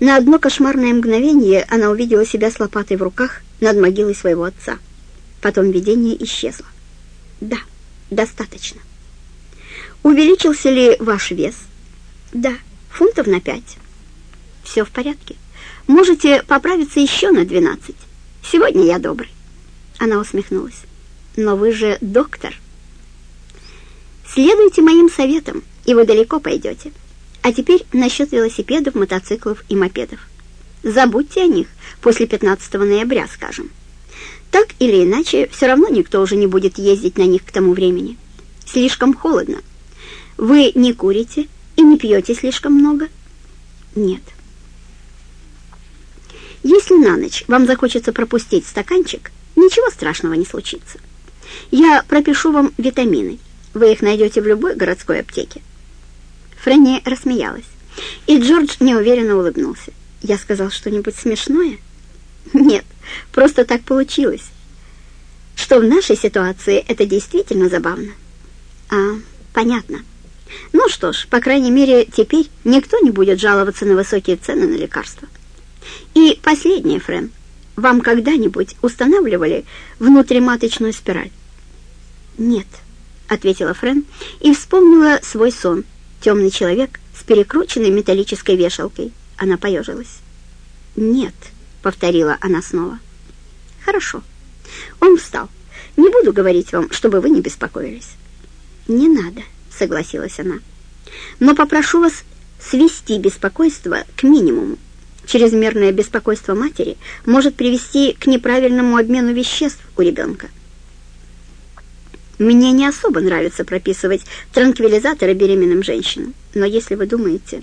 На одно кошмарное мгновение она увидела себя с лопатой в руках над могилой своего отца. Потом видение исчезло. Да, достаточно. Увеличился ли ваш вес? Да, фунтов на пять. Все в порядке. Можете поправиться еще на двенадцать. Сегодня я добрый. Она усмехнулась. Но вы же доктор. Следуйте моим советам, и вы далеко пойдете. А теперь насчет велосипедов, мотоциклов и мопедов. Забудьте о них после 15 ноября, скажем. Так или иначе, все равно никто уже не будет ездить на них к тому времени. Слишком холодно. Вы не курите и не пьете слишком много? Нет. Если на ночь вам захочется пропустить стаканчик, ничего страшного не случится. Я пропишу вам витамины. Вы их найдете в любой городской аптеке. Фрэнни рассмеялась, и Джордж неуверенно улыбнулся. «Я сказал что-нибудь смешное?» «Нет, просто так получилось, что в нашей ситуации это действительно забавно». «А, понятно. Ну что ж, по крайней мере, теперь никто не будет жаловаться на высокие цены на лекарства». «И последнее, Фрэн, вам когда-нибудь устанавливали внутриматочную спираль?» «Нет», — ответила Фрэн и вспомнила свой сон — Темный человек с перекрученной металлической вешалкой. Она поежилась. «Нет», — повторила она снова. «Хорошо». Он встал. «Не буду говорить вам, чтобы вы не беспокоились». «Не надо», — согласилась она. «Но попрошу вас свести беспокойство к минимуму. Чрезмерное беспокойство матери может привести к неправильному обмену веществ у ребенка. Мне не особо нравится прописывать транквилизаторы беременным женщинам, но если вы думаете...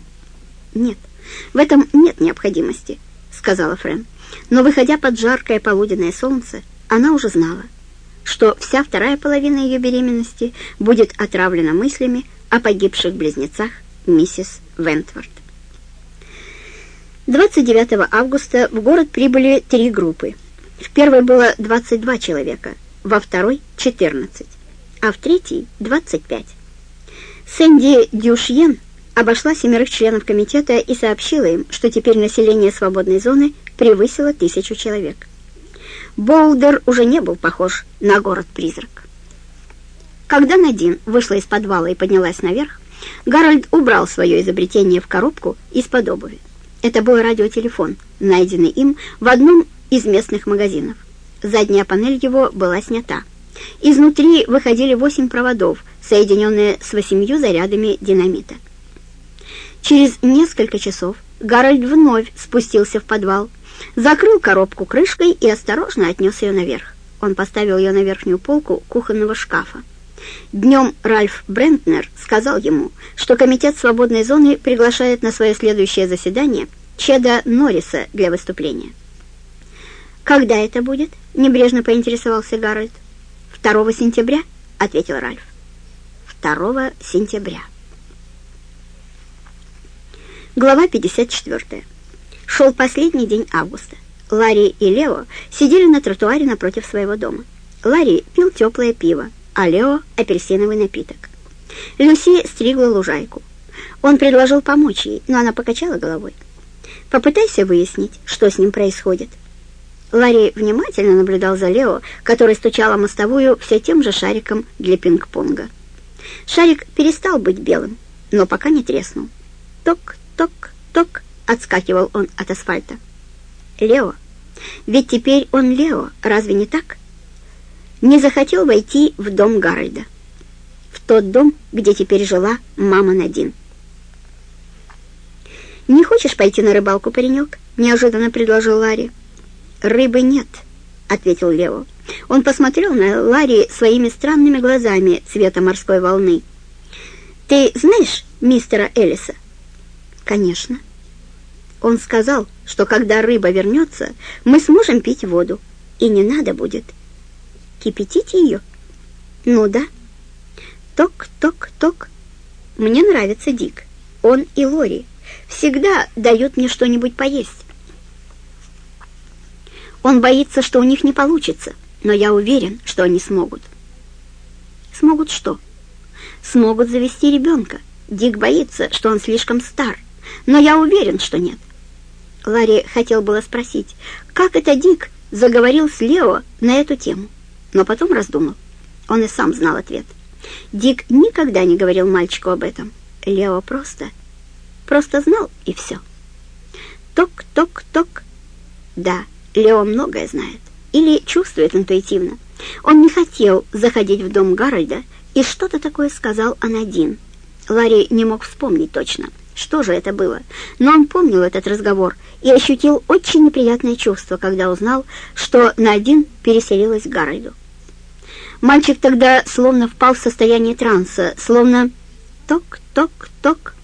Нет, в этом нет необходимости, сказала Фрэн. Но, выходя под жаркое полуденное солнце, она уже знала, что вся вторая половина ее беременности будет отравлена мыслями о погибших близнецах миссис Вентворд. 29 августа в город прибыли три группы. В первой было 22 человека, во второй — 14 а в третий — 25. Сэнди Дюшьен обошла семерых членов комитета и сообщила им, что теперь население свободной зоны превысило тысячу человек. Болдер уже не был похож на город-призрак. Когда Надин вышла из подвала и поднялась наверх, Гарольд убрал свое изобретение в коробку из-под обуви. Это был радиотелефон, найденный им в одном из местных магазинов. Задняя панель его была снята. Изнутри выходили восемь проводов, соединенные с восемью зарядами динамита. Через несколько часов Гарольд вновь спустился в подвал, закрыл коробку крышкой и осторожно отнес ее наверх. Он поставил ее на верхнюю полку кухонного шкафа. Днем Ральф Брентнер сказал ему, что Комитет свободной зоны приглашает на свое следующее заседание Чеда Норриса для выступления. «Когда это будет?» — небрежно поинтересовался Гарольд. 2 сентября?» — ответил Ральф. 2 сентября. Глава 54. Шел последний день августа. Ларри и Лео сидели на тротуаре напротив своего дома. Ларри пил теплое пиво, а Лео — апельсиновый напиток. Люси стригла лужайку. Он предложил помочь ей, но она покачала головой. «Попытайся выяснить, что с ним происходит», Ларри внимательно наблюдал за Лео, который стучал о мостовую все тем же шариком для пинг-понга. Шарик перестал быть белым, но пока не треснул. Ток, ток, ток, отскакивал он от асфальта. Лео, ведь теперь он Лео, разве не так? Не захотел войти в дом Гарольда. В тот дом, где теперь жила мама Надин. «Не хочешь пойти на рыбалку, паренек?» — неожиданно предложил Ларри. «Рыбы нет», — ответил Лео. Он посмотрел на Ларри своими странными глазами цвета морской волны. «Ты знаешь мистера Элиса?» «Конечно». Он сказал, что когда рыба вернется, мы сможем пить воду, и не надо будет кипятить ее. Ну да. Ток-ток-ток. Мне нравится Дик. Он и Лори всегда дают мне что-нибудь поесть. Он боится, что у них не получится, но я уверен, что они смогут. Смогут что? Смогут завести ребенка. Дик боится, что он слишком стар, но я уверен, что нет. Ларри хотел было спросить, как это Дик заговорил с Лео на эту тему, но потом раздумал. Он и сам знал ответ. Дик никогда не говорил мальчику об этом. Лео просто, просто знал, и все. Ток-ток-ток. Да, Лео многое знает. Или чувствует интуитивно. Он не хотел заходить в дом Гарольда и что-то такое сказал Анадин. Ларри не мог вспомнить точно, что же это было, но он помнил этот разговор и ощутил очень неприятное чувство, когда узнал, что Надин переселилась к Гарольду. Мальчик тогда словно впал в состояние транса, словно ток-ток-ток